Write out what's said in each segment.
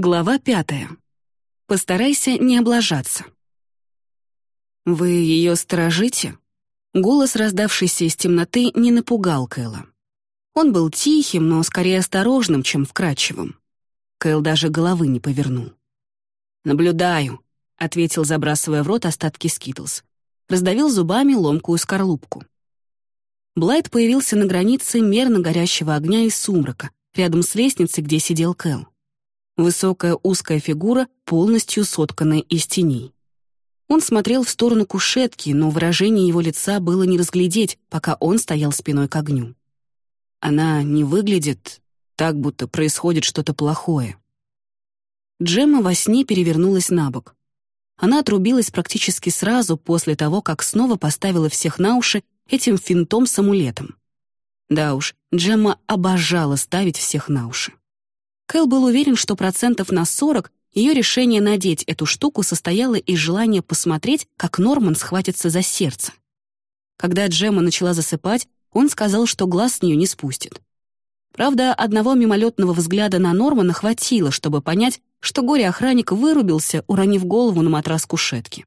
Глава пятая. Постарайся не облажаться. «Вы ее сторожите?» Голос, раздавшийся из темноты, не напугал Кэла. Он был тихим, но скорее осторожным, чем вкрадчивым. Кэл даже головы не повернул. «Наблюдаю», — ответил, забрасывая в рот остатки скитлс. Раздавил зубами ломкую скорлупку. Блайт появился на границе мерно горящего огня и сумрака, рядом с лестницей, где сидел Кэл. Высокая узкая фигура, полностью сотканная из теней. Он смотрел в сторону кушетки, но выражение его лица было не разглядеть, пока он стоял спиной к огню. Она не выглядит так, будто происходит что-то плохое. Джемма во сне перевернулась на бок. Она отрубилась практически сразу после того, как снова поставила всех на уши этим финтом с амулетом. Да уж, Джемма обожала ставить всех на уши. Кэл был уверен, что процентов на 40 ее решение надеть эту штуку состояло из желания посмотреть, как Норман схватится за сердце. Когда Джемма начала засыпать, он сказал, что глаз с нее не спустит. Правда, одного мимолетного взгляда на Нормана хватило, чтобы понять, что горе-охранник вырубился, уронив голову на матрас кушетки.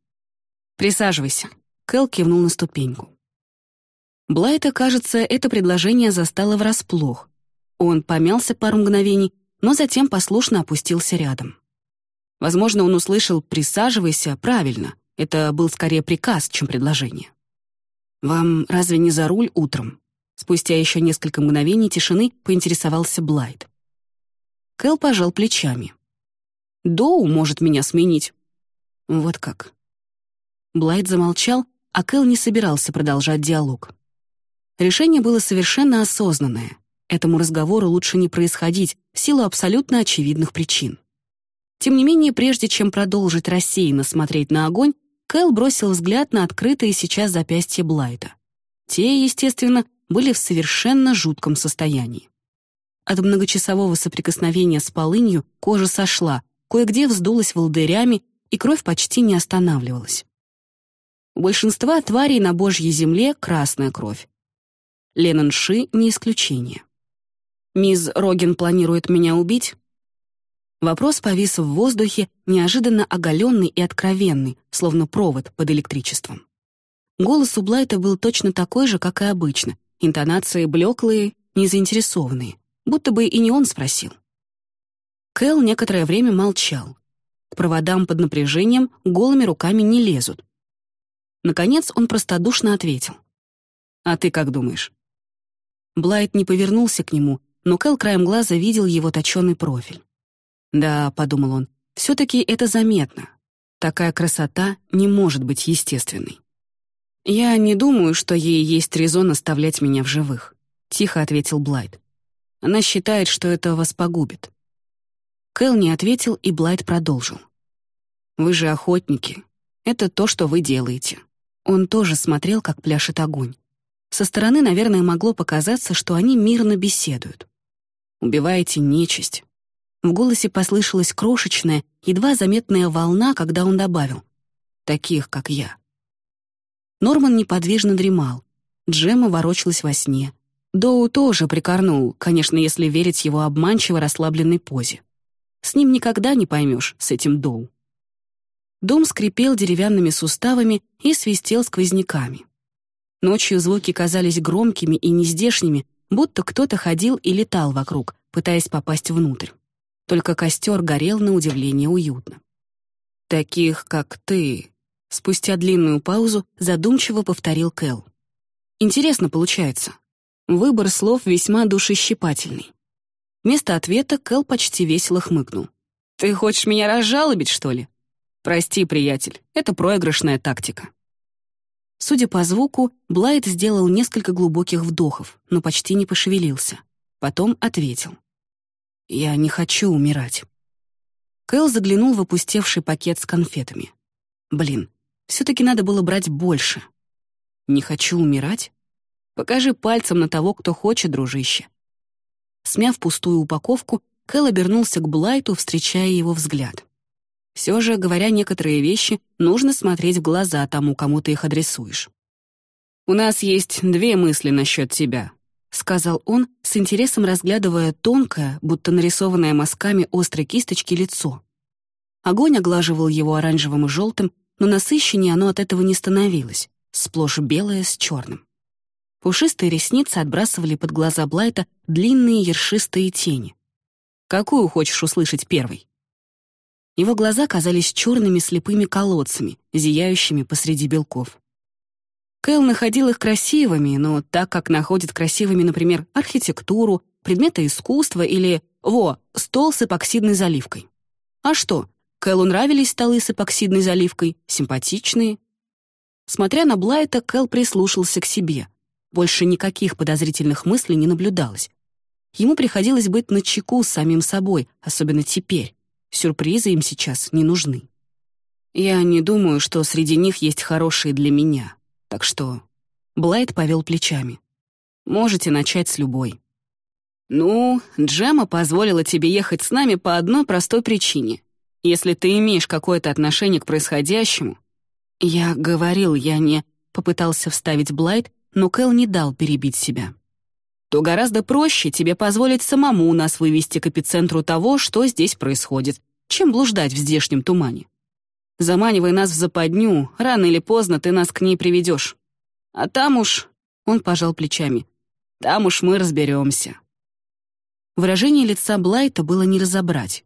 «Присаживайся», — Кэл кивнул на ступеньку. Блайта, кажется, это предложение застало врасплох. Он помялся пару мгновений, но затем послушно опустился рядом. Возможно, он услышал «присаживайся» правильно. Это был скорее приказ, чем предложение. «Вам разве не за руль утром?» Спустя еще несколько мгновений тишины поинтересовался Блайт. Кэл пожал плечами. «Доу может меня сменить». «Вот как». Блайт замолчал, а Кэл не собирался продолжать диалог. Решение было совершенно осознанное. Этому разговору лучше не происходить в силу абсолютно очевидных причин. Тем не менее, прежде чем продолжить рассеянно смотреть на огонь, Кэл бросил взгляд на открытые сейчас запястья Блайта. Те, естественно, были в совершенно жутком состоянии. От многочасового соприкосновения с полынью кожа сошла, кое-где вздулась волдырями, и кровь почти не останавливалась. У большинства тварей на Божьей земле красная кровь, Леннон Ши — не исключение. «Мисс Роген планирует меня убить?» Вопрос повис в воздухе, неожиданно оголенный и откровенный, словно провод под электричеством. Голос у Блайта был точно такой же, как и обычно, интонации блеклые, незаинтересованные, будто бы и не он спросил. Кэл некоторое время молчал. К проводам под напряжением голыми руками не лезут. Наконец он простодушно ответил. «А ты как думаешь?» Блайт не повернулся к нему, но Кэл краем глаза видел его точёный профиль. «Да», — подумал он, — «все-таки это заметно. Такая красота не может быть естественной». «Я не думаю, что ей есть резон оставлять меня в живых», — тихо ответил Блайт. «Она считает, что это вас погубит». Кэл не ответил, и Блайт продолжил. «Вы же охотники. Это то, что вы делаете». Он тоже смотрел, как пляшет огонь. Со стороны, наверное, могло показаться, что они мирно беседуют. «Убиваете нечисть». В голосе послышалась крошечная, едва заметная волна, когда он добавил «таких, как я». Норман неподвижно дремал. Джема ворочалась во сне. Доу тоже прикорнул, конечно, если верить его обманчиво расслабленной позе. С ним никогда не поймешь, с этим Доу. Дом скрипел деревянными суставами и свистел сквозняками. Ночью звуки казались громкими и нездешними, будто кто-то ходил и летал вокруг, пытаясь попасть внутрь. Только костер горел на удивление уютно. «Таких, как ты», — спустя длинную паузу задумчиво повторил Кэл. «Интересно получается. Выбор слов весьма душещипательный». Вместо ответа Кэл почти весело хмыкнул. «Ты хочешь меня разжалобить, что ли?» «Прости, приятель, это проигрышная тактика». Судя по звуку, Блайт сделал несколько глубоких вдохов, но почти не пошевелился. Потом ответил. «Я не хочу умирать». Кэл заглянул в опустевший пакет с конфетами. «Блин, все-таки надо было брать больше». «Не хочу умирать?» «Покажи пальцем на того, кто хочет, дружище». Смяв пустую упаковку, Кэл обернулся к Блайту, встречая его взгляд. Все же, говоря некоторые вещи, нужно смотреть в глаза тому, кому ты их адресуешь. «У нас есть две мысли насчет тебя. сказал он, с интересом разглядывая тонкое, будто нарисованное мазками острой кисточки лицо. Огонь оглаживал его оранжевым и желтым, но насыщеннее оно от этого не становилось, сплошь белое с черным. Пушистые ресницы отбрасывали под глаза Блайта длинные ершистые тени. «Какую хочешь услышать первой?» Его глаза казались черными слепыми колодцами, зияющими посреди белков. Кэл находил их красивыми, но так как находит красивыми, например, архитектуру, предметы искусства или, во, стол с эпоксидной заливкой. А что, Кэлу нравились столы с эпоксидной заливкой, симпатичные. Смотря на Блайта, Кэл прислушался к себе. Больше никаких подозрительных мыслей не наблюдалось. Ему приходилось быть начеку с самим собой, особенно теперь. Сюрпризы им сейчас не нужны. Я не думаю, что среди них есть хорошие для меня. Так что... Блайт повел плечами. Можете начать с любой. Ну, Джема позволила тебе ехать с нами по одной простой причине. Если ты имеешь какое-то отношение к происходящему... Я говорил, я не... Попытался вставить Блайт, но Кэл не дал перебить себя. То гораздо проще тебе позволить самому нас вывести к эпицентру того, что здесь происходит, чем блуждать в здешнем тумане. Заманивай нас в западню, рано или поздно ты нас к ней приведешь. А там уж...» — он пожал плечами. «Там уж мы разберемся». Выражение лица Блайта было не разобрать.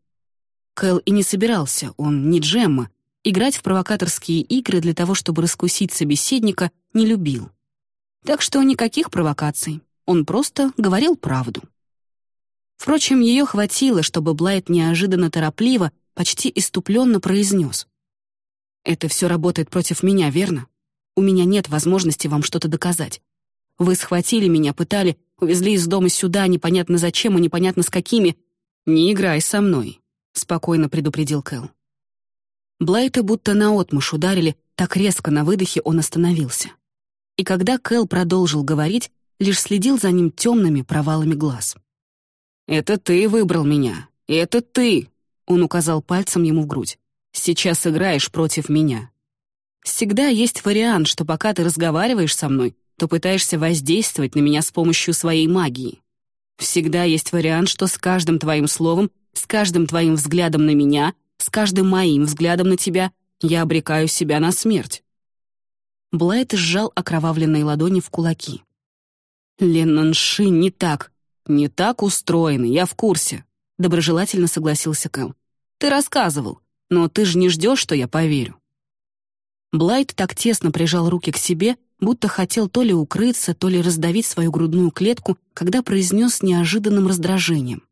Кэл и не собирался, он не Джемма, играть в провокаторские игры для того, чтобы раскусить собеседника, не любил. Так что никаких провокаций, он просто говорил правду. Впрочем, ее хватило, чтобы Блайт неожиданно торопливо, почти иступленно произнес. «Это все работает против меня, верно? У меня нет возможности вам что-то доказать. Вы схватили меня, пытали, увезли из дома сюда, непонятно зачем и непонятно с какими. Не играй со мной», — спокойно предупредил Кэл. Блайта будто наотмашь ударили, так резко на выдохе он остановился и когда Кэл продолжил говорить, лишь следил за ним темными провалами глаз. «Это ты выбрал меня. Это ты!» Он указал пальцем ему в грудь. «Сейчас играешь против меня. Всегда есть вариант, что пока ты разговариваешь со мной, то пытаешься воздействовать на меня с помощью своей магии. Всегда есть вариант, что с каждым твоим словом, с каждым твоим взглядом на меня, с каждым моим взглядом на тебя я обрекаю себя на смерть. Блайт сжал окровавленные ладони в кулаки. «Леннон Ши не так. Не так устроены, я в курсе», — доброжелательно согласился Кэл. «Ты рассказывал, но ты же не ждешь, что я поверю». Блайт так тесно прижал руки к себе, будто хотел то ли укрыться, то ли раздавить свою грудную клетку, когда произнес с неожиданным раздражением.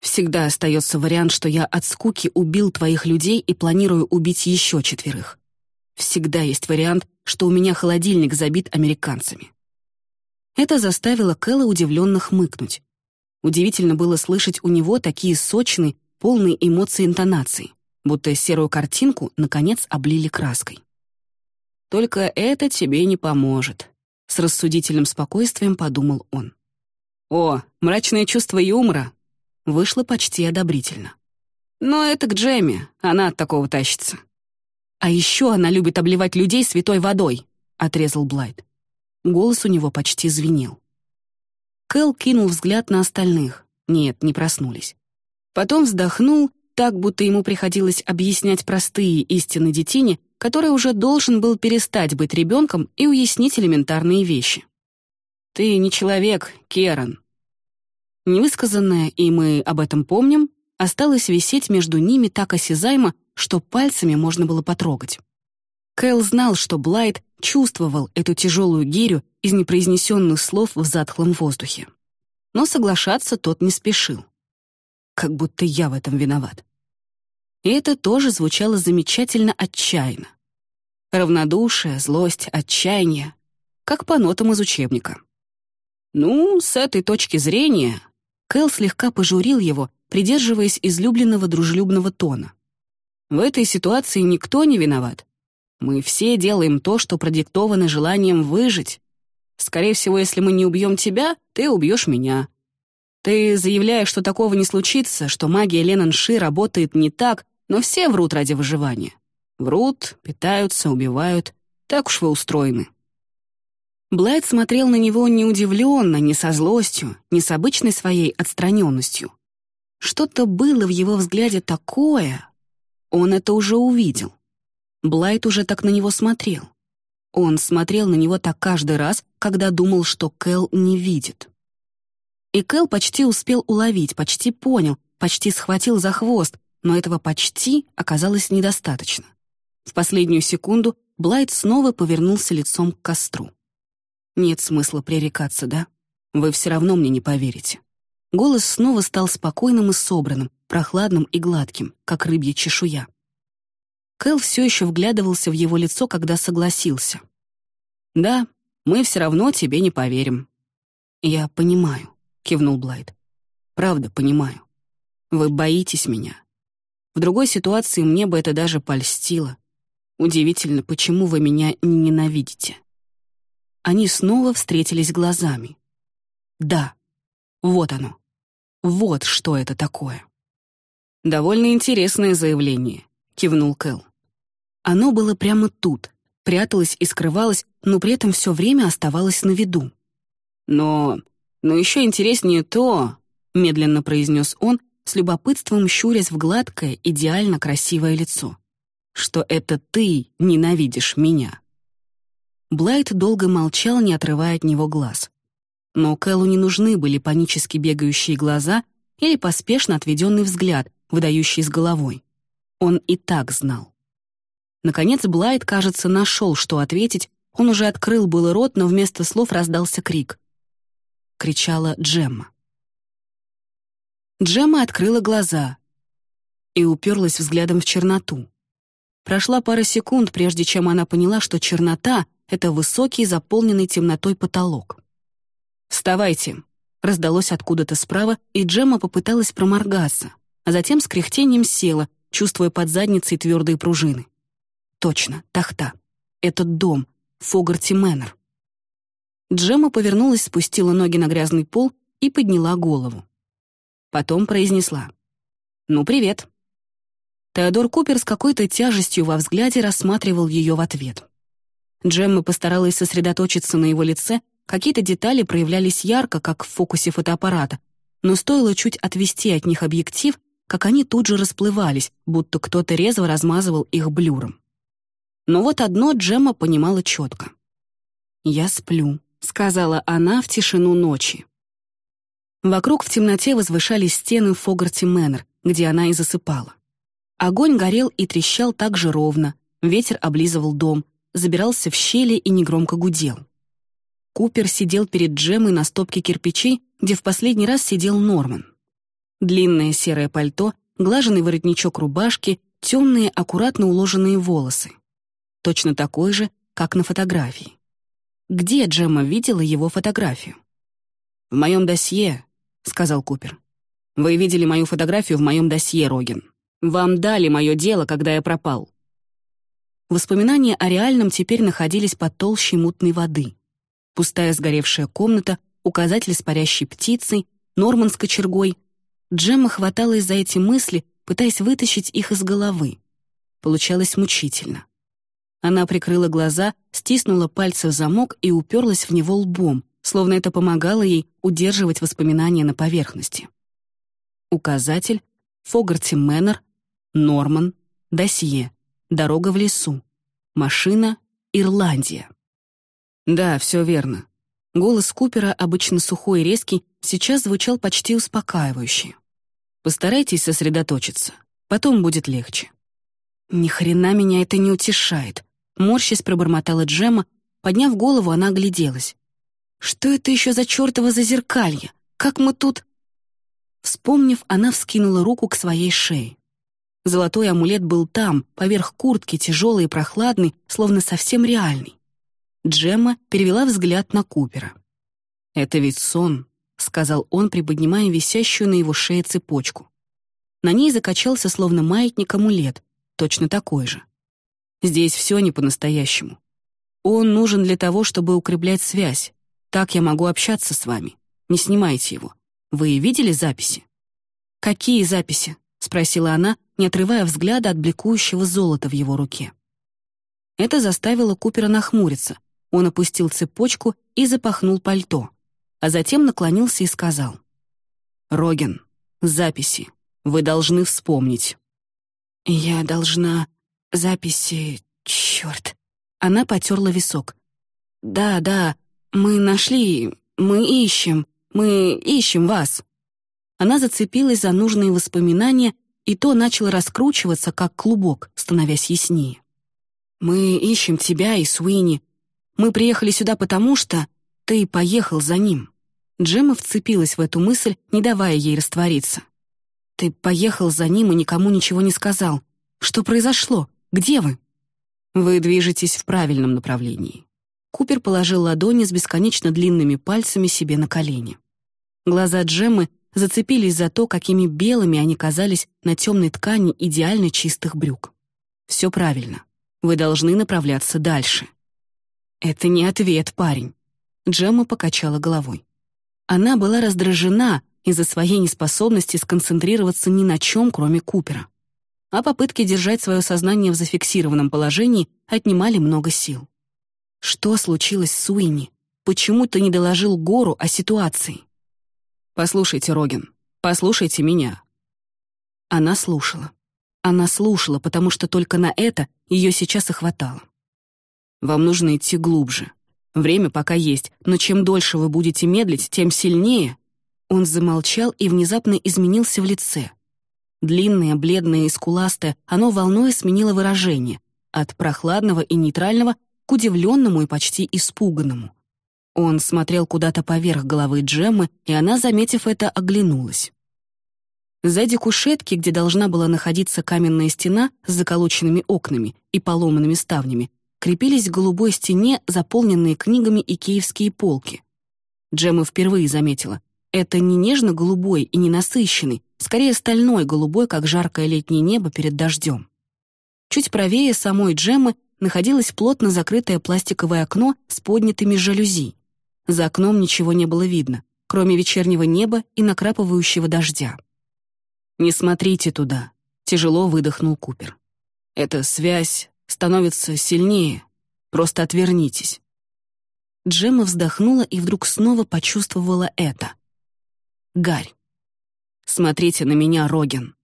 «Всегда остается вариант, что я от скуки убил твоих людей и планирую убить еще четверых. Всегда есть вариант, что у меня холодильник забит американцами. Это заставило Кэлла удивленно хмыкнуть. Удивительно было слышать у него такие сочные, полные эмоций интонации, будто серую картинку, наконец, облили краской. «Только это тебе не поможет», — с рассудительным спокойствием подумал он. «О, мрачное чувство юмора!» Вышло почти одобрительно. «Но это к Джемме, она от такого тащится. «А еще она любит обливать людей святой водой», — отрезал Блайт. Голос у него почти звенел. Кэл кинул взгляд на остальных. Нет, не проснулись. Потом вздохнул, так, будто ему приходилось объяснять простые истины детине, который уже должен был перестать быть ребенком и уяснить элементарные вещи. «Ты не человек, Керан». Невысказанное, и мы об этом помним, осталось висеть между ними так осязаемо, что пальцами можно было потрогать. Кэл знал, что Блайт чувствовал эту тяжелую гирю из непроизнесенных слов в затхлом воздухе. Но соглашаться тот не спешил. Как будто я в этом виноват. И это тоже звучало замечательно отчаянно. Равнодушие, злость, отчаяние. Как по нотам из учебника. Ну, с этой точки зрения... Кэл слегка пожурил его, придерживаясь излюбленного дружелюбного тона. В этой ситуации никто не виноват. Мы все делаем то, что продиктовано желанием выжить. Скорее всего, если мы не убьем тебя, ты убьешь меня. Ты заявляешь, что такого не случится, что магия Ленанши работает не так, но все врут ради выживания. Врут, питаются, убивают. Так уж вы устроены. Блайт смотрел на него не удивленно, не со злостью, не с обычной своей отстраненностью. Что-то было в его взгляде такое. Он это уже увидел. Блайт уже так на него смотрел. Он смотрел на него так каждый раз, когда думал, что Кэл не видит. И Кэл почти успел уловить, почти понял, почти схватил за хвост, но этого почти оказалось недостаточно. В последнюю секунду Блайт снова повернулся лицом к костру. Нет смысла пререкаться, да? Вы все равно мне не поверите. Голос снова стал спокойным и собранным, прохладным и гладким, как рыбья чешуя. Кэл все еще вглядывался в его лицо, когда согласился. «Да, мы все равно тебе не поверим». «Я понимаю», — кивнул Блайт. «Правда, понимаю. Вы боитесь меня. В другой ситуации мне бы это даже польстило. Удивительно, почему вы меня не ненавидите». Они снова встретились глазами. Да, вот оно. Вот что это такое. «Довольно интересное заявление», — кивнул Кэл. Оно было прямо тут, пряталось и скрывалось, но при этом все время оставалось на виду. «Но... но еще интереснее то», — медленно произнес он, с любопытством щурясь в гладкое, идеально красивое лицо, «что это ты ненавидишь меня». Блайт долго молчал, не отрывая от него глаз. Но Кэллу не нужны были панически бегающие глаза или поспешно отведенный взгляд, выдающий с головой. Он и так знал. Наконец Блайт, кажется, нашел, что ответить. Он уже открыл было рот, но вместо слов раздался крик. Кричала Джемма. Джемма открыла глаза и уперлась взглядом в черноту. Прошла пара секунд, прежде чем она поняла, что чернота — это высокий, заполненный темнотой потолок. «Вставайте!» — раздалось откуда-то справа, и Джемма попыталась проморгаться, а затем с кряхтением села, чувствуя под задницей твердые пружины. «Точно, тахта. Этот дом, Фогарти Мэннер». Джемма повернулась, спустила ноги на грязный пол и подняла голову. Потом произнесла. «Ну, привет». Теодор Купер с какой-то тяжестью во взгляде рассматривал ее в ответ. Джемма постаралась сосредоточиться на его лице, какие-то детали проявлялись ярко, как в фокусе фотоаппарата, но стоило чуть отвести от них объектив, как они тут же расплывались, будто кто-то резво размазывал их блюром. Но вот одно Джемма понимала четко. «Я сплю», — сказала она в тишину ночи. Вокруг в темноте возвышались стены Фогарти Мэннер, где она и засыпала. Огонь горел и трещал так же ровно, ветер облизывал дом, забирался в щели и негромко гудел. Купер сидел перед Джемой на стопке кирпичей, где в последний раз сидел Норман. Длинное серое пальто, глаженный воротничок рубашки, темные, аккуратно уложенные волосы. Точно такой же, как на фотографии. Где Джемма видела его фотографию? «В моем досье», — сказал Купер. «Вы видели мою фотографию в моем досье, Рогин. Вам дали мое дело, когда я пропал. Воспоминания о реальном теперь находились под толщей мутной воды. Пустая сгоревшая комната, указатель с парящей птицей, Норман с кочергой. Джемма хваталась за эти мысли, пытаясь вытащить их из головы. Получалось мучительно. Она прикрыла глаза, стиснула пальцы в замок и уперлась в него лбом, словно это помогало ей удерживать воспоминания на поверхности. Указатель, Фогарти Мэннер, Норман, досье. Дорога в лесу. Машина — Ирландия. Да, все верно. Голос Купера, обычно сухой и резкий, сейчас звучал почти успокаивающе. Постарайтесь сосредоточиться, потом будет легче. Ни хрена меня это не утешает. Морщись пробормотала Джема, подняв голову, она огляделась. Что это еще за чертово зазеркалье? Как мы тут... Вспомнив, она вскинула руку к своей шее. Золотой амулет был там, поверх куртки, тяжелый и прохладный, словно совсем реальный. Джемма перевела взгляд на Купера. «Это ведь сон», — сказал он, приподнимая висящую на его шее цепочку. На ней закачался словно маятник амулет, точно такой же. Здесь все не по-настоящему. Он нужен для того, чтобы укреплять связь. Так я могу общаться с вами. Не снимайте его. Вы видели записи? Какие записи? — спросила она, не отрывая взгляда от бликующего золота в его руке. Это заставило Купера нахмуриться, Он опустил цепочку и запахнул пальто, а затем наклонился и сказал. «Роген, записи. Вы должны вспомнить». «Я должна... записи... черт». Она потерла висок. «Да, да, мы нашли... мы ищем... мы ищем вас». Она зацепилась за нужные воспоминания, и то начало раскручиваться, как клубок, становясь яснее. «Мы ищем тебя и Суини. Мы приехали сюда потому, что ты поехал за ним». Джемма вцепилась в эту мысль, не давая ей раствориться. «Ты поехал за ним и никому ничего не сказал. Что произошло? Где вы?» «Вы движетесь в правильном направлении». Купер положил ладони с бесконечно длинными пальцами себе на колени. Глаза Джеммы зацепились за то, какими белыми они казались на темной ткани идеально чистых брюк. «Все правильно. Вы должны направляться дальше». «Это не ответ, парень». Джемма покачала головой. Она была раздражена из-за своей неспособности сконцентрироваться ни на чем, кроме Купера. А попытки держать свое сознание в зафиксированном положении отнимали много сил. Что случилось с Уинни? Почему ты не доложил Гору о ситуации? Послушайте, Рогин, послушайте меня. Она слушала. Она слушала, потому что только на это ее сейчас и хватало. Вам нужно идти глубже. Время пока есть, но чем дольше вы будете медлить, тем сильнее...» Он замолчал и внезапно изменился в лице. Длинное, бледное и скуластое, оно волной сменило выражение от прохладного и нейтрального к удивленному и почти испуганному. Он смотрел куда-то поверх головы Джеммы, и она, заметив это, оглянулась. Сзади кушетки, где должна была находиться каменная стена с заколоченными окнами и поломанными ставнями, крепились к голубой стене заполненные книгами и киевские полки. Джемма впервые заметила, это не нежно-голубой и не насыщенный, скорее стальной голубой, как жаркое летнее небо перед дождем. Чуть правее самой Джеммы находилось плотно закрытое пластиковое окно с поднятыми жалюзи. За окном ничего не было видно, кроме вечернего неба и накрапывающего дождя. «Не смотрите туда», — тяжело выдохнул Купер. «Эта связь становится сильнее. Просто отвернитесь». Джемма вздохнула и вдруг снова почувствовала это. Гарь. «Смотрите на меня, Роген».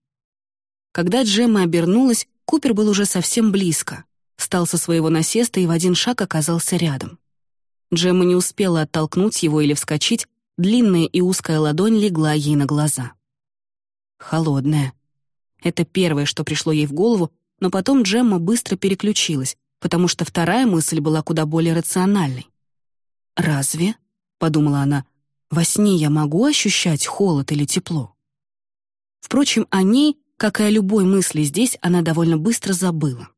Когда Джемма обернулась, Купер был уже совсем близко. Встал со своего насеста и в один шаг оказался рядом. Джемма не успела оттолкнуть его или вскочить, длинная и узкая ладонь легла ей на глаза. Холодная. Это первое, что пришло ей в голову, но потом Джемма быстро переключилась, потому что вторая мысль была куда более рациональной. «Разве?» — подумала она. «Во сне я могу ощущать холод или тепло?» Впрочем, о ней, как и о любой мысли здесь, она довольно быстро забыла.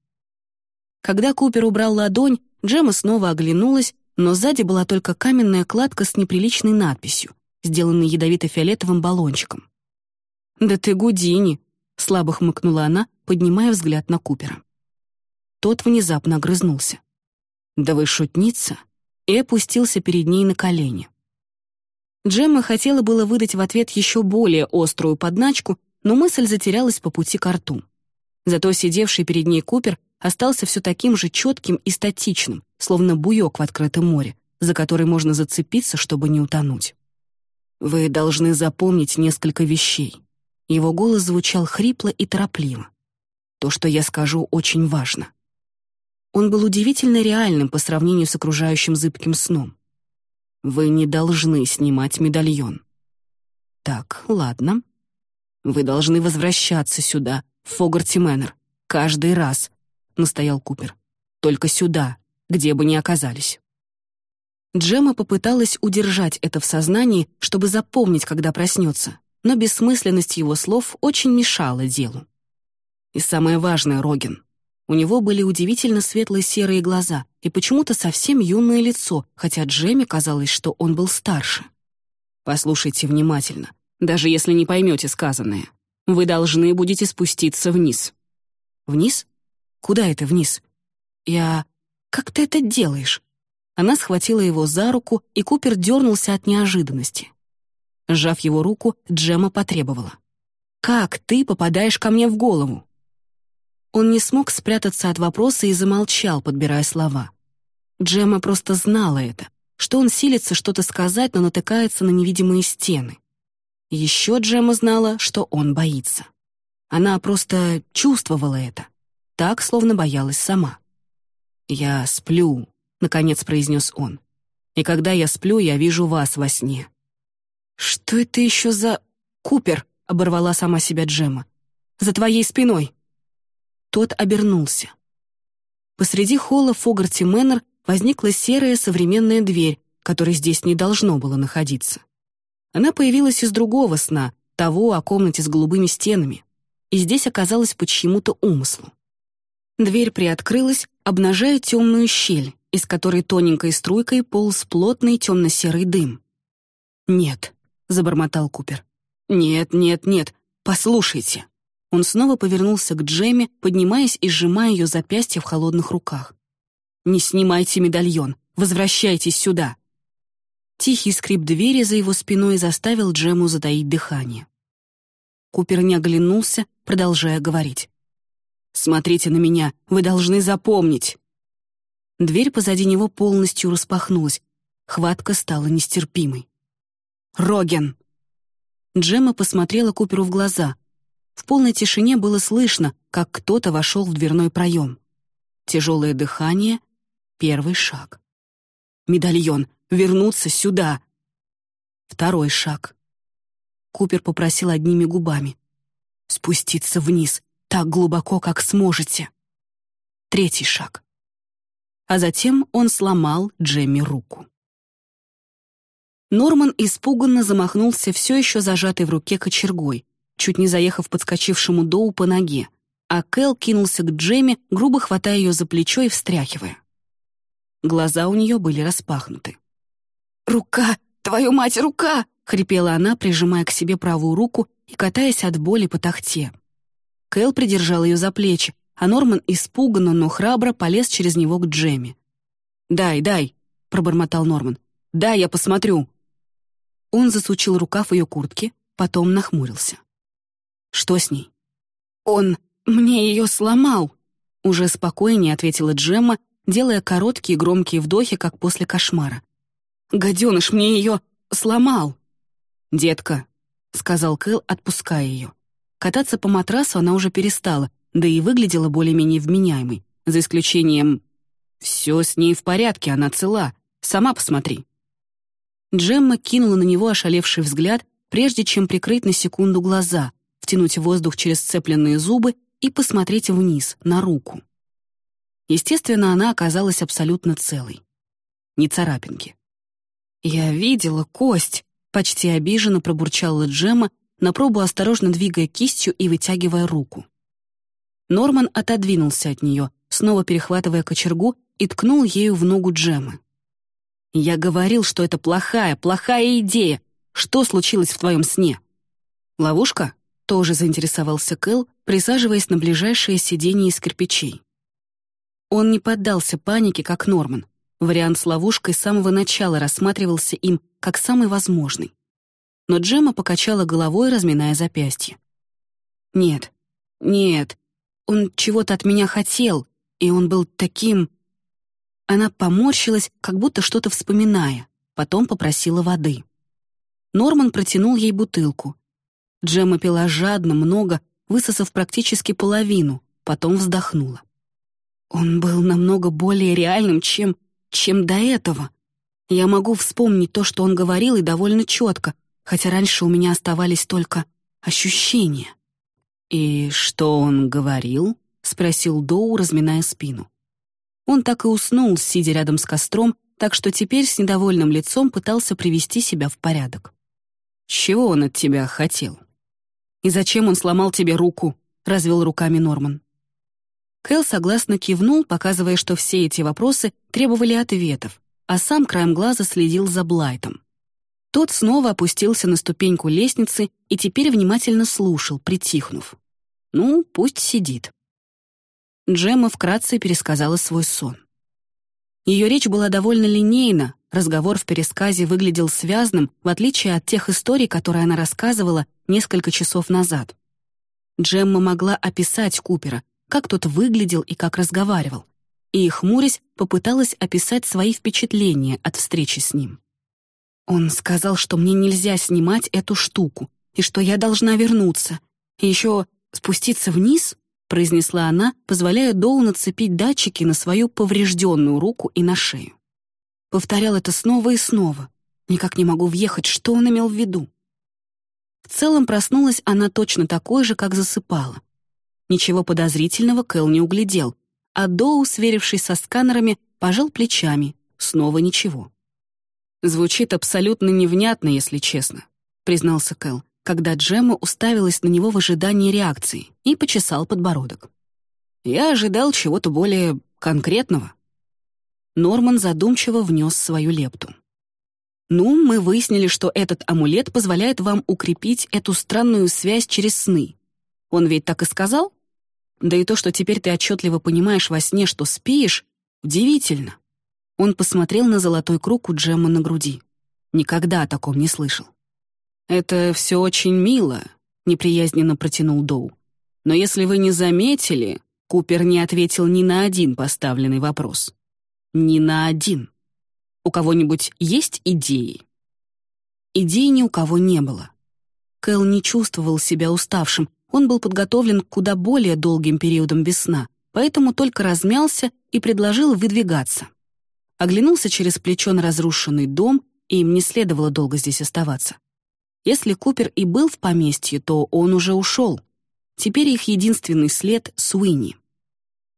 Когда Купер убрал ладонь, Джемма снова оглянулась, но сзади была только каменная кладка с неприличной надписью, сделанной ядовито-фиолетовым баллончиком. «Да ты Гудини!» — слабо хмыкнула она, поднимая взгляд на Купера. Тот внезапно огрызнулся. «Да вы шутница!» и опустился перед ней на колени. Джемма хотела было выдать в ответ еще более острую подначку, но мысль затерялась по пути к рту. Зато сидевший перед ней Купер остался все таким же четким и статичным, словно буек в открытом море, за который можно зацепиться, чтобы не утонуть. «Вы должны запомнить несколько вещей». Его голос звучал хрипло и торопливо. То, что я скажу, очень важно. Он был удивительно реальным по сравнению с окружающим зыбким сном. Вы не должны снимать медальон. Так, ладно. Вы должны возвращаться сюда, в Фогарти Мэннер, каждый раз, настоял Купер. Только сюда, где бы ни оказались. Джема попыталась удержать это в сознании, чтобы запомнить, когда проснется, но бессмысленность его слов очень мешала делу. И самое важное, Рогин. У него были удивительно светлые серые глаза и почему-то совсем юное лицо, хотя Джемме казалось, что он был старше. Послушайте внимательно, даже если не поймете сказанное. Вы должны будете спуститься вниз. Вниз? Куда это вниз? Я... Как ты это делаешь? Она схватила его за руку, и Купер дернулся от неожиданности. Сжав его руку, Джема потребовала. «Как ты попадаешь ко мне в голову?» Он не смог спрятаться от вопроса и замолчал, подбирая слова. Джема просто знала это, что он силится что-то сказать, но натыкается на невидимые стены. Еще Джема знала, что он боится. Она просто чувствовала это, так, словно боялась сама. «Я сплю», — наконец произнес он. «И когда я сплю, я вижу вас во сне». «Что это еще за...» «Купер», — оборвала сама себя Джема. «За твоей спиной». Тот обернулся. Посреди холла Фогарти Мэннер возникла серая современная дверь, которой здесь не должно было находиться. Она появилась из другого сна, того о комнате с голубыми стенами, и здесь оказалась по чьему-то умыслу. Дверь приоткрылась, обнажая темную щель, из которой тоненькой струйкой полз плотный темно-серый дым. «Нет», — забормотал Купер. «Нет, нет, нет, послушайте». Он снова повернулся к Джемме, поднимаясь и сжимая ее запястье в холодных руках. «Не снимайте медальон, возвращайтесь сюда». Тихий скрип двери за его спиной заставил Джему затаить дыхание. Купер не оглянулся, продолжая говорить. «Смотрите на меня, вы должны запомнить». Дверь позади него полностью распахнулась. Хватка стала нестерпимой. «Роген!» Джемма посмотрела Куперу в глаза. В полной тишине было слышно, как кто-то вошел в дверной проем. Тяжелое дыхание — первый шаг. «Медальон! Вернуться сюда!» Второй шаг. Купер попросил одними губами. «Спуститься вниз, так глубоко, как сможете». Третий шаг. А затем он сломал Джемми руку. Норман испуганно замахнулся все еще зажатой в руке кочергой, чуть не заехав подскочившему Доу по ноге, а Кэл кинулся к Джемми, грубо хватая ее за плечо и встряхивая. Глаза у нее были распахнуты. «Рука! Твою мать, рука!» — хрипела она, прижимая к себе правую руку и катаясь от боли по тахте. Кэл придержал ее за плечи, а Норман испуганно, но храбро полез через него к Джемми. «Дай, дай!» — пробормотал Норман. «Дай, я посмотрю!» Он засучил рукав ее куртки, потом нахмурился. «Что с ней?» «Он мне ее сломал!» Уже спокойнее ответила Джемма, делая короткие громкие вдохи, как после кошмара. «Гаденыш мне ее сломал!» «Детка», — сказал Кэл, отпуская ее. Кататься по матрасу она уже перестала, да и выглядела более-менее вменяемой, за исключением... «Все с ней в порядке, она цела. Сама посмотри». Джемма кинула на него ошалевший взгляд, прежде чем прикрыть на секунду глаза, втянуть воздух через сцепленные зубы и посмотреть вниз, на руку. Естественно, она оказалась абсолютно целой. Не царапинки. «Я видела кость», — почти обиженно пробурчала Джемма, на пробу осторожно двигая кистью и вытягивая руку. Норман отодвинулся от нее, снова перехватывая кочергу и ткнул ею в ногу Джеммы. «Я говорил, что это плохая, плохая идея. Что случилось в твоем сне?» «Ловушка?» — тоже заинтересовался Кэл, присаживаясь на ближайшее сиденье из кирпичей. Он не поддался панике, как Норман. Вариант с ловушкой с самого начала рассматривался им как самый возможный. Но Джема покачала головой, разминая запястье. «Нет, нет, он чего-то от меня хотел, и он был таким...» Она поморщилась, как будто что-то вспоминая, потом попросила воды. Норман протянул ей бутылку. Джемма пила жадно, много, высосав практически половину, потом вздохнула. Он был намного более реальным, чем... чем до этого. Я могу вспомнить то, что он говорил, и довольно четко, хотя раньше у меня оставались только ощущения. «И что он говорил?» — спросил Доу, разминая спину. Он так и уснул, сидя рядом с костром, так что теперь с недовольным лицом пытался привести себя в порядок. «Чего он от тебя хотел?» «И зачем он сломал тебе руку?» — развел руками Норман. Кэл согласно кивнул, показывая, что все эти вопросы требовали ответов, а сам краем глаза следил за Блайтом. Тот снова опустился на ступеньку лестницы и теперь внимательно слушал, притихнув. «Ну, пусть сидит». Джемма вкратце пересказала свой сон. Ее речь была довольно линейна, разговор в пересказе выглядел связным, в отличие от тех историй, которые она рассказывала несколько часов назад. Джемма могла описать Купера, как тот выглядел и как разговаривал. и, хмурясь, попыталась описать свои впечатления от встречи с ним. Он сказал, что мне нельзя снимать эту штуку, и что я должна вернуться. И еще спуститься вниз, произнесла она, позволяя Доу нацепить датчики на свою поврежденную руку и на шею. Повторял это снова и снова. Никак не могу въехать, что он имел в виду. В целом проснулась она точно такой же, как засыпала. Ничего подозрительного Кэл не углядел, а Доу, сверившись со сканерами, пожал плечами. Снова ничего. «Звучит абсолютно невнятно, если честно», — признался Кэл, когда Джемма уставилась на него в ожидании реакции и почесал подбородок. «Я ожидал чего-то более конкретного». Норман задумчиво внес свою лепту. «Ну, мы выяснили, что этот амулет позволяет вам укрепить эту странную связь через сны. Он ведь так и сказал? Да и то, что теперь ты отчетливо понимаешь во сне, что спишь, удивительно». Он посмотрел на золотой круг у Джемма на груди. Никогда о таком не слышал. «Это все очень мило», — неприязненно протянул Доу. «Но если вы не заметили, Купер не ответил ни на один поставленный вопрос. Ни на один. У кого-нибудь есть идеи?» Идей ни у кого не было. Кэл не чувствовал себя уставшим, он был подготовлен к куда более долгим периодам без сна, поэтому только размялся и предложил выдвигаться. Оглянулся через плечо на разрушенный дом, и им не следовало долго здесь оставаться. Если Купер и был в поместье, то он уже ушел. Теперь их единственный след — Суини.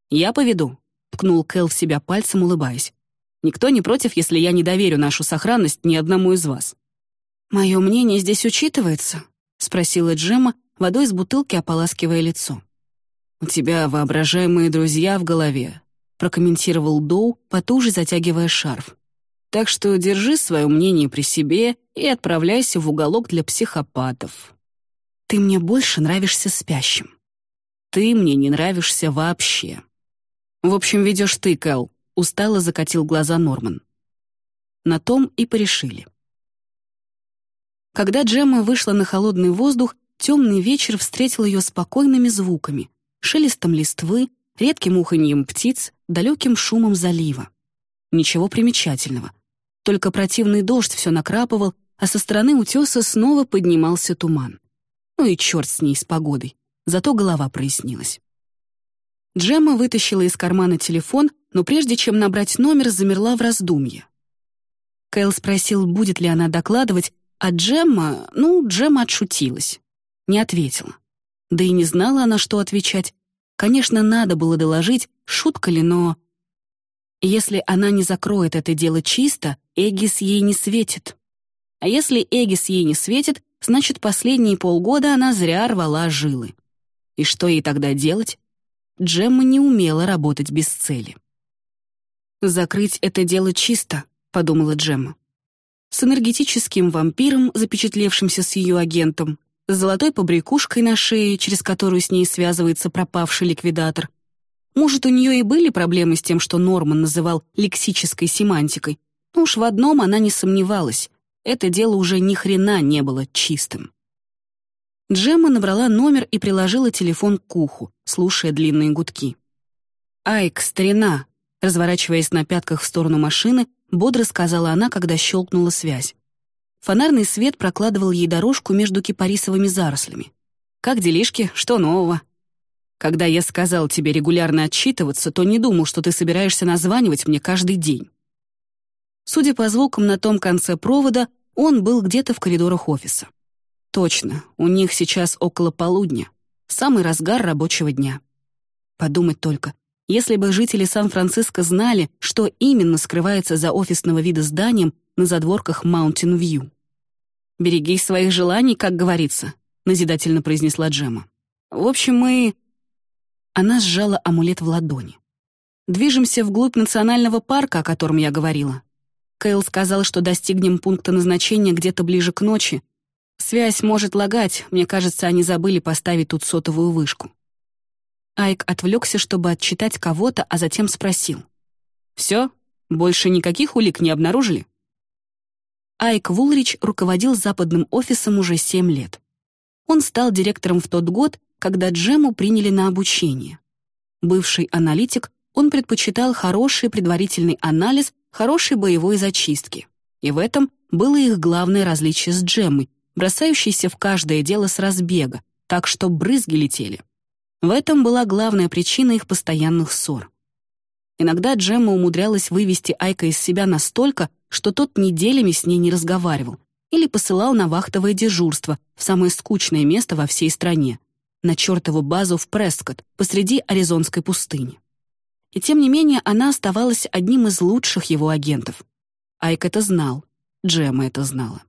«Я поведу», — ткнул Кэл в себя пальцем, улыбаясь. Никто не против, если я не доверю нашу сохранность ни одному из вас». «Мое мнение здесь учитывается?» — спросила Джема, водой из бутылки ополаскивая лицо. «У тебя воображаемые друзья в голове», — прокомментировал Доу, потуже затягивая шарф. «Так что держи свое мнение при себе и отправляйся в уголок для психопатов». «Ты мне больше нравишься спящим». «Ты мне не нравишься вообще». «В общем, ведешь ты, Кэл», Устало закатил глаза Норман. На том и порешили. Когда Джемма вышла на холодный воздух, темный вечер встретил ее спокойными звуками, шелестом листвы, редким уханьем птиц, далеким шумом залива. Ничего примечательного. Только противный дождь все накрапывал, а со стороны утеса снова поднимался туман. Ну и черт с ней, с погодой. Зато голова прояснилась. Джемма вытащила из кармана телефон, но прежде чем набрать номер, замерла в раздумье. Кэл спросил, будет ли она докладывать, а Джемма, ну, Джемма отшутилась. Не ответила. Да и не знала она, что отвечать. Конечно, надо было доложить, шутка ли, но... Если она не закроет это дело чисто, Эгис ей не светит. А если Эгис ей не светит, значит, последние полгода она зря рвала жилы. И что ей тогда делать? Джемма не умела работать без цели. «Закрыть это дело чисто», — подумала Джемма. С энергетическим вампиром, запечатлевшимся с ее агентом, с золотой побрякушкой на шее, через которую с ней связывается пропавший ликвидатор. Может, у нее и были проблемы с тем, что Норман называл лексической семантикой, но уж в одном она не сомневалась. Это дело уже ни хрена не было чистым. Джемма набрала номер и приложила телефон к уху, слушая длинные гудки. «Айк, старина!» Разворачиваясь на пятках в сторону машины, бодро сказала она, когда щелкнула связь. Фонарный свет прокладывал ей дорожку между кипарисовыми зарослями. «Как делишки? Что нового?» «Когда я сказал тебе регулярно отчитываться, то не думал, что ты собираешься названивать мне каждый день». Судя по звукам на том конце провода, он был где-то в коридорах офиса. Точно, у них сейчас около полудня. Самый разгар рабочего дня. Подумать только, если бы жители Сан-Франциско знали, что именно скрывается за офисного вида зданием на задворках View. «Берегись своих желаний, как говорится», — назидательно произнесла Джема. «В общем, мы...» Она сжала амулет в ладони. «Движемся вглубь национального парка, о котором я говорила. Кэл сказал, что достигнем пункта назначения где-то ближе к ночи, Связь может лагать, мне кажется, они забыли поставить тут сотовую вышку. Айк отвлекся, чтобы отчитать кого-то, а затем спросил. «Все? Больше никаких улик не обнаружили?» Айк Вулрич руководил западным офисом уже семь лет. Он стал директором в тот год, когда Джему приняли на обучение. Бывший аналитик, он предпочитал хороший предварительный анализ, хорошей боевой зачистки. И в этом было их главное различие с Джеммой, бросающейся в каждое дело с разбега, так что брызги летели. В этом была главная причина их постоянных ссор. Иногда Джемма умудрялась вывести Айка из себя настолько, что тот неделями с ней не разговаривал или посылал на вахтовое дежурство в самое скучное место во всей стране — на чертову базу в Прескотт посреди Аризонской пустыни. И тем не менее она оставалась одним из лучших его агентов. Айк это знал, Джема это знала.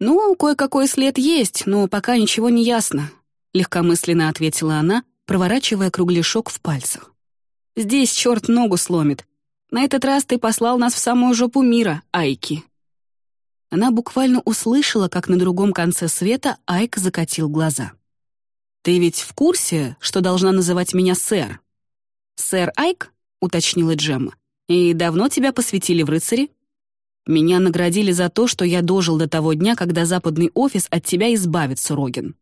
«Ну, кое-какой след есть, но пока ничего не ясно», — легкомысленно ответила она, проворачивая кругляшок в пальцах. «Здесь черт ногу сломит. На этот раз ты послал нас в самую жопу мира, Айки». Она буквально услышала, как на другом конце света Айк закатил глаза. «Ты ведь в курсе, что должна называть меня сэр?» «Сэр Айк?» — уточнила Джемма. «И давно тебя посвятили в рыцари?» «Меня наградили за то, что я дожил до того дня, когда западный офис от тебя избавится, Рогин.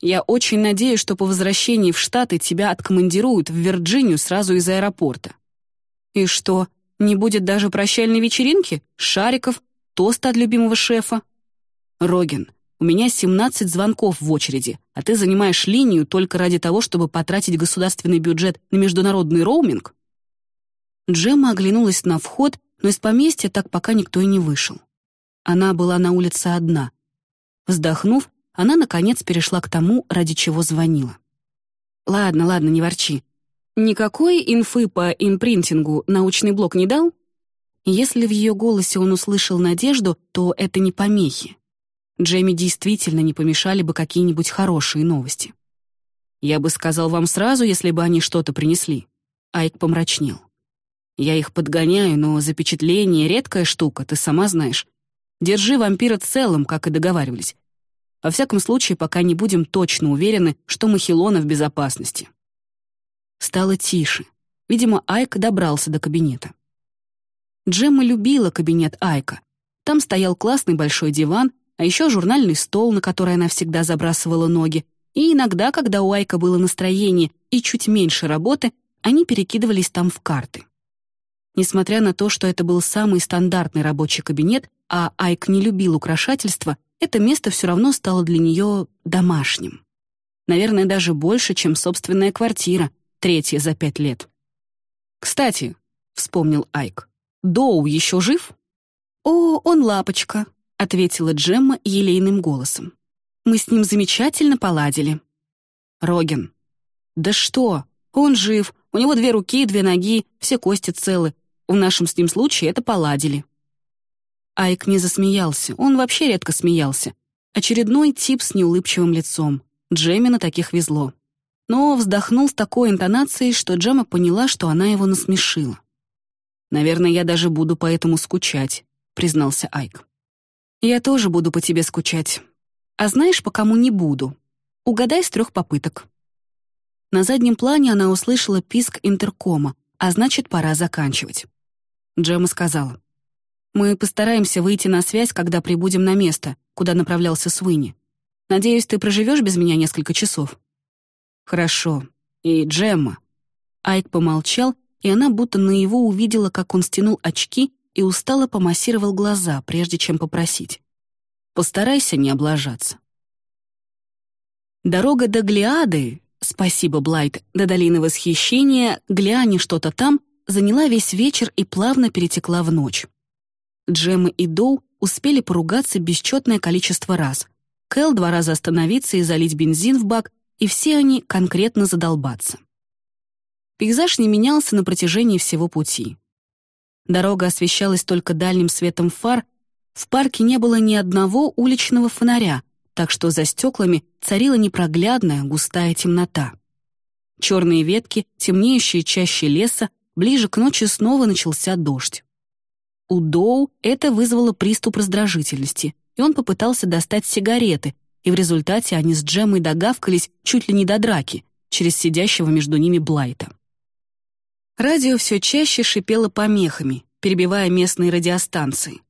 Я очень надеюсь, что по возвращении в Штаты тебя откомандируют в Вирджинию сразу из аэропорта». «И что, не будет даже прощальной вечеринки? Шариков? Тоста от любимого шефа?» «Рогин, у меня 17 звонков в очереди, а ты занимаешь линию только ради того, чтобы потратить государственный бюджет на международный роуминг?» Джемма оглянулась на вход, но из поместья так пока никто и не вышел. Она была на улице одна. Вздохнув, она, наконец, перешла к тому, ради чего звонила. «Ладно, ладно, не ворчи. Никакой инфы по импринтингу научный блок не дал?» Если в ее голосе он услышал надежду, то это не помехи. Джейми действительно не помешали бы какие-нибудь хорошие новости. «Я бы сказал вам сразу, если бы они что-то принесли». Айк помрачнел. «Я их подгоняю, но запечатление — редкая штука, ты сама знаешь. Держи вампира целым, как и договаривались. Во всяком случае, пока не будем точно уверены, что Махилона в безопасности». Стало тише. Видимо, Айк добрался до кабинета. Джемма любила кабинет Айка. Там стоял классный большой диван, а еще журнальный стол, на который она всегда забрасывала ноги, и иногда, когда у Айка было настроение и чуть меньше работы, они перекидывались там в карты. Несмотря на то, что это был самый стандартный рабочий кабинет, а Айк не любил украшательства, это место все равно стало для нее домашним. Наверное, даже больше, чем собственная квартира, третья за пять лет. «Кстати», — вспомнил Айк, — «Доу еще жив?» «О, он лапочка», — ответила Джемма елейным голосом. «Мы с ним замечательно поладили». «Роген». «Да что? Он жив, у него две руки, две ноги, все кости целы. В нашем с ним случае это поладили». Айк не засмеялся, он вообще редко смеялся. Очередной тип с неулыбчивым лицом. Джемме на таких везло. Но вздохнул с такой интонацией, что Джема поняла, что она его насмешила. «Наверное, я даже буду по этому скучать», — признался Айк. Я тоже буду по тебе скучать. А знаешь, по кому не буду? Угадай с трех попыток». На заднем плане она услышала писк интеркома, а значит, пора заканчивать. Джема сказала. «Мы постараемся выйти на связь, когда прибудем на место, куда направлялся Суини. Надеюсь, ты проживешь без меня несколько часов?» «Хорошо. И Джемма». Айк помолчал, и она будто наяву увидела, как он стянул очки и устало помассировал глаза, прежде чем попросить. «Постарайся не облажаться». Дорога до Глиады, спасибо, Блайт, до долины восхищения, гляни что-то там, заняла весь вечер и плавно перетекла в ночь. Джемма и Доу успели поругаться бесчетное количество раз. Кэл два раза остановиться и залить бензин в бак, и все они конкретно задолбаться. Пейзаж не менялся на протяжении всего пути. Дорога освещалась только дальним светом фар, в парке не было ни одного уличного фонаря, так что за стеклами царила непроглядная густая темнота. Черные ветки, темнеющие чаще леса, ближе к ночи снова начался дождь. У Доу это вызвало приступ раздражительности, и он попытался достать сигареты, и в результате они с Джемой догавкались чуть ли не до драки через сидящего между ними Блайта. Радио все чаще шипело помехами, перебивая местные радиостанции.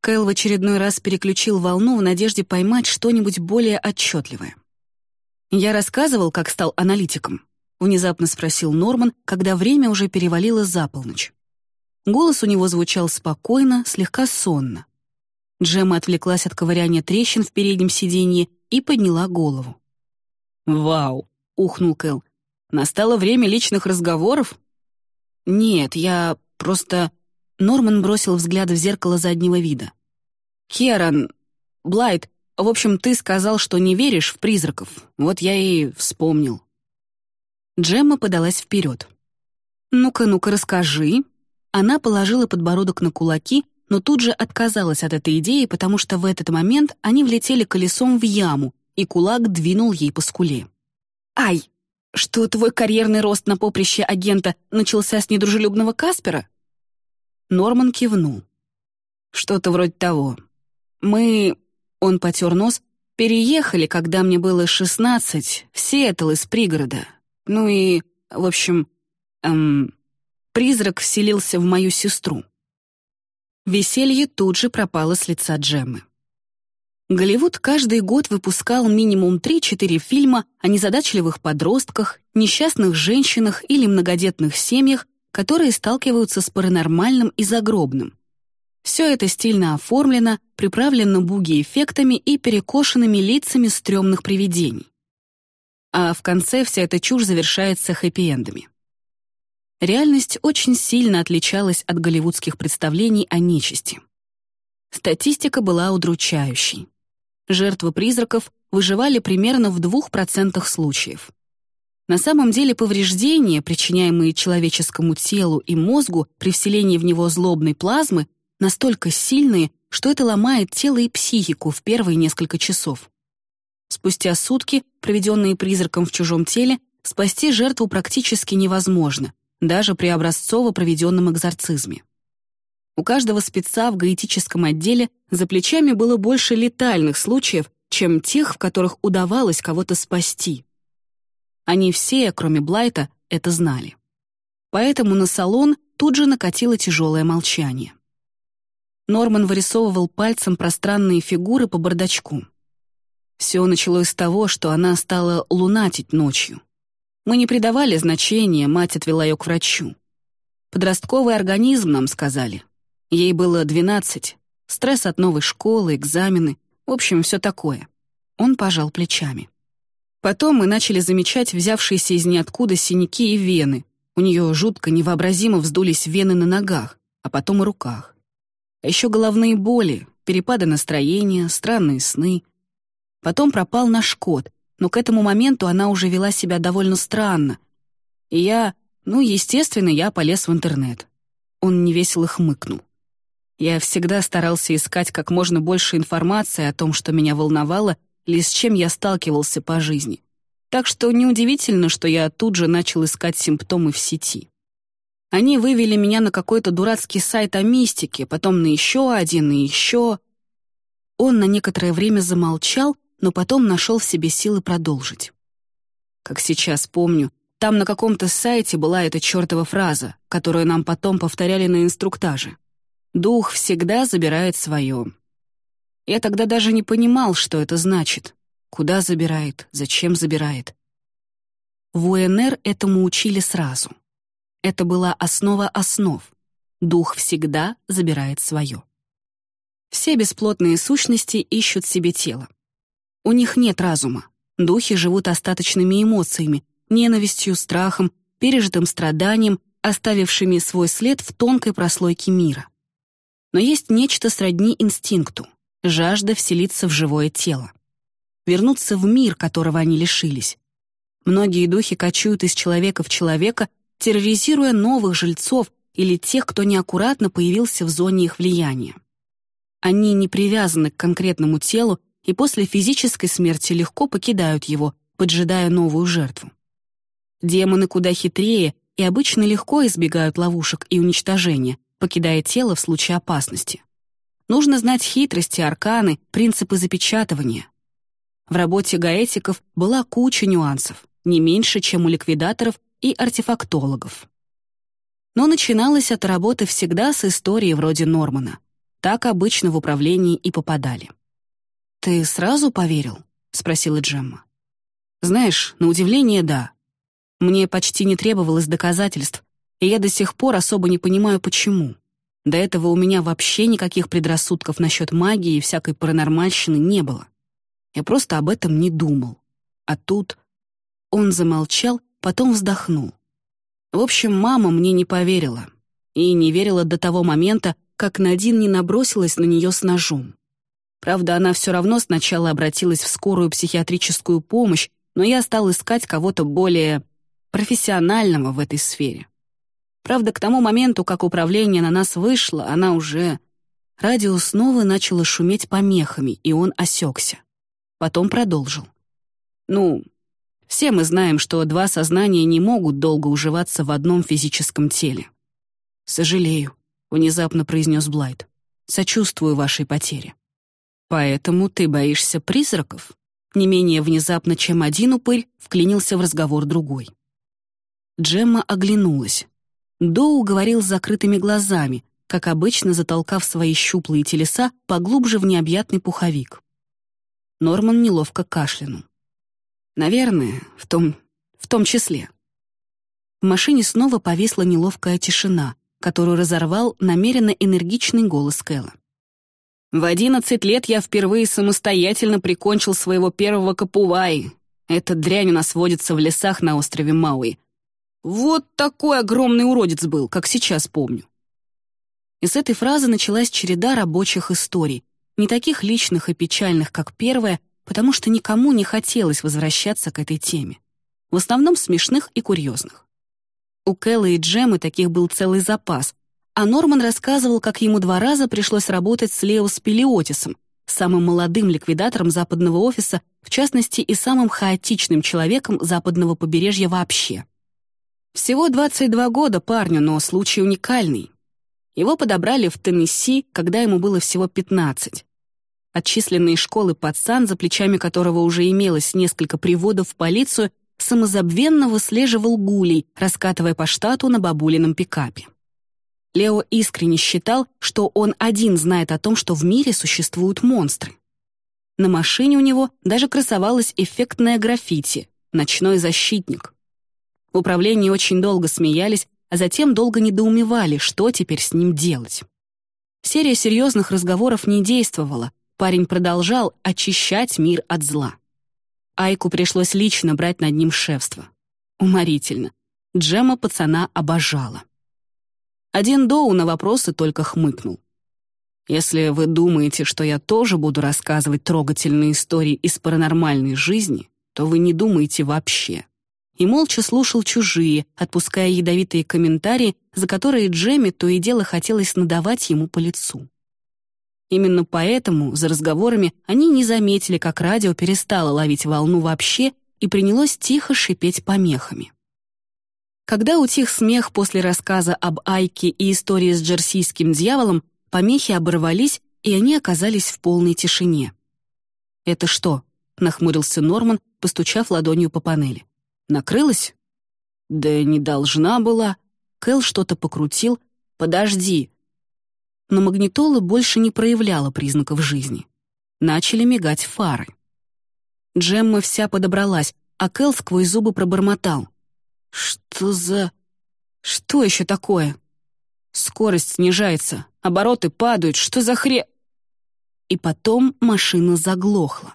Кэл в очередной раз переключил волну в надежде поймать что-нибудь более отчетливое. Я рассказывал, как стал аналитиком. — внезапно спросил Норман, когда время уже перевалило за полночь. Голос у него звучал спокойно, слегка сонно. Джемма отвлеклась от ковыряния трещин в переднем сиденье и подняла голову. «Вау!» — ухнул Кэл. «Настало время личных разговоров?» «Нет, я просто...» Норман бросил взгляд в зеркало заднего вида. «Керан... Блайт, в общем, ты сказал, что не веришь в призраков. Вот я и вспомнил». Джемма подалась вперед. «Ну-ка, ну-ка, расскажи». Она положила подбородок на кулаки, но тут же отказалась от этой идеи, потому что в этот момент они влетели колесом в яму, и кулак двинул ей по скуле. «Ай! Что, твой карьерный рост на поприще агента начался с недружелюбного Каспера?» Норман кивнул. «Что-то вроде того. Мы...» — он потер нос. «Переехали, когда мне было шестнадцать, в Сиэтл из пригорода. Ну и, в общем, эм, призрак вселился в мою сестру». Веселье тут же пропало с лица Джеммы. Голливуд каждый год выпускал минимум 3-4 фильма о незадачливых подростках, несчастных женщинах или многодетных семьях, которые сталкиваются с паранормальным и загробным. Все это стильно оформлено, приправлено буги-эффектами и перекошенными лицами стрёмных привидений. А в конце вся эта чушь завершается хэппи-эндами. Реальность очень сильно отличалась от голливудских представлений о нечисти. Статистика была удручающей жертвы призраков выживали примерно в 2% случаев. На самом деле повреждения, причиняемые человеческому телу и мозгу при вселении в него злобной плазмы, настолько сильные, что это ломает тело и психику в первые несколько часов. Спустя сутки, проведенные призраком в чужом теле, спасти жертву практически невозможно, даже при образцово проведенном экзорцизме. У каждого спеца в гаитическом отделе за плечами было больше летальных случаев, чем тех, в которых удавалось кого-то спасти. Они все, кроме Блайта, это знали. Поэтому на салон тут же накатило тяжелое молчание. Норман вырисовывал пальцем пространные фигуры по бардачку. Все началось с того, что она стала лунатить ночью. Мы не придавали значения, мать отвела ее к врачу. Подростковый организм, нам сказали. Ей было двенадцать, стресс от новой школы, экзамены, в общем, все такое. Он пожал плечами. Потом мы начали замечать взявшиеся из ниоткуда синяки и вены. У нее жутко невообразимо вздулись вены на ногах, а потом и руках. А еще головные боли, перепады настроения, странные сны. Потом пропал наш кот, но к этому моменту она уже вела себя довольно странно. И я, ну, естественно, я полез в интернет. Он невесело хмыкнул. Я всегда старался искать как можно больше информации о том, что меня волновало или с чем я сталкивался по жизни. Так что неудивительно, что я тут же начал искать симптомы в сети. Они вывели меня на какой-то дурацкий сайт о мистике, потом на еще один и еще. Он на некоторое время замолчал, но потом нашел в себе силы продолжить. Как сейчас помню, там на каком-то сайте была эта чертова фраза, которую нам потом повторяли на инструктаже. Дух всегда забирает свое. Я тогда даже не понимал, что это значит. Куда забирает, зачем забирает. В УНР этому учили сразу. Это была основа основ. Дух всегда забирает свое. Все бесплотные сущности ищут себе тело. У них нет разума. Духи живут остаточными эмоциями, ненавистью, страхом, пережитым страданием, оставившими свой след в тонкой прослойке мира. Но есть нечто сродни инстинкту — жажда вселиться в живое тело. Вернуться в мир, которого они лишились. Многие духи кочуют из человека в человека, терроризируя новых жильцов или тех, кто неаккуратно появился в зоне их влияния. Они не привязаны к конкретному телу и после физической смерти легко покидают его, поджидая новую жертву. Демоны куда хитрее и обычно легко избегают ловушек и уничтожения, покидая тело в случае опасности. Нужно знать хитрости, арканы, принципы запечатывания. В работе гаэтиков была куча нюансов, не меньше, чем у ликвидаторов и артефактологов. Но начиналась эта работа всегда с истории вроде Нормана. Так обычно в управлении и попадали. «Ты сразу поверил?» — спросила Джемма. «Знаешь, на удивление, да. Мне почти не требовалось доказательств, и я до сих пор особо не понимаю, почему. До этого у меня вообще никаких предрассудков насчет магии и всякой паранормальщины не было. Я просто об этом не думал. А тут он замолчал, потом вздохнул. В общем, мама мне не поверила. И не верила до того момента, как Надин не набросилась на нее с ножом. Правда, она все равно сначала обратилась в скорую психиатрическую помощь, но я стал искать кого-то более профессионального в этой сфере. Правда, к тому моменту, как управление на нас вышло, она уже... Радио снова начало шуметь помехами, и он осекся. Потом продолжил. «Ну, все мы знаем, что два сознания не могут долго уживаться в одном физическом теле. «Сожалею», — внезапно произнес Блайт. «Сочувствую вашей потере». «Поэтому ты боишься призраков?» Не менее внезапно, чем один упырь, вклинился в разговор другой. Джемма оглянулась. Доу говорил с закрытыми глазами, как обычно затолкав свои щуплые телеса поглубже в необъятный пуховик. Норман неловко кашлянул. «Наверное, в том... в том числе». В машине снова повисла неловкая тишина, которую разорвал намеренно энергичный голос Кэлла. «В одиннадцать лет я впервые самостоятельно прикончил своего первого капуваи. Эта дрянь у нас водится в лесах на острове Мауи. Вот такой огромный уродец был, как сейчас помню». И с этой фразы началась череда рабочих историй, не таких личных и печальных, как первая, потому что никому не хотелось возвращаться к этой теме. В основном смешных и курьезных. У Кэлла и Джемы таких был целый запас, а Норман рассказывал, как ему два раза пришлось работать с Лео Спелиотисом, самым молодым ликвидатором западного офиса, в частности и самым хаотичным человеком западного побережья вообще. Всего 22 года парню, но случай уникальный. Его подобрали в Теннесси, когда ему было всего 15. Отчисленный из школы пацан, за плечами которого уже имелось несколько приводов в полицию, самозабвенно выслеживал гулей, раскатывая по штату на бабулином пикапе. Лео искренне считал, что он один знает о том, что в мире существуют монстры. На машине у него даже красовалось эффектное граффити «Ночной защитник». В управлении очень долго смеялись, а затем долго недоумевали, что теперь с ним делать. Серия серьезных разговоров не действовала, парень продолжал очищать мир от зла. Айку пришлось лично брать над ним шефство. Уморительно. Джема пацана обожала. Один Доу на вопросы только хмыкнул. «Если вы думаете, что я тоже буду рассказывать трогательные истории из паранормальной жизни, то вы не думаете вообще». И молча слушал чужие, отпуская ядовитые комментарии, за которые Джемми то и дело хотелось надавать ему по лицу. Именно поэтому за разговорами они не заметили, как радио перестало ловить волну вообще и принялось тихо шипеть помехами. Когда утих смех после рассказа об Айке и истории с джерсийским дьяволом, помехи оборвались, и они оказались в полной тишине. «Это что?» — нахмурился Норман, постучав ладонью по панели. «Накрылась?» «Да не должна была». Кэл что-то покрутил. «Подожди, но магнитола больше не проявляла признаков жизни. Начали мигать фары. Джемма вся подобралась, а Кэл сквозь зубы пробормотал. «Что за... Что еще такое?» «Скорость снижается, обороты падают, что за хре...» И потом машина заглохла.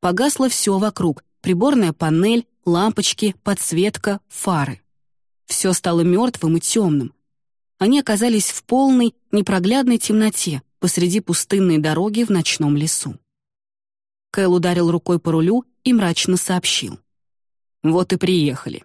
Погасло все вокруг — приборная панель, лампочки, подсветка, фары. Все стало мертвым и темным, они оказались в полной, непроглядной темноте посреди пустынной дороги в ночном лесу. Кэл ударил рукой по рулю и мрачно сообщил. «Вот и приехали.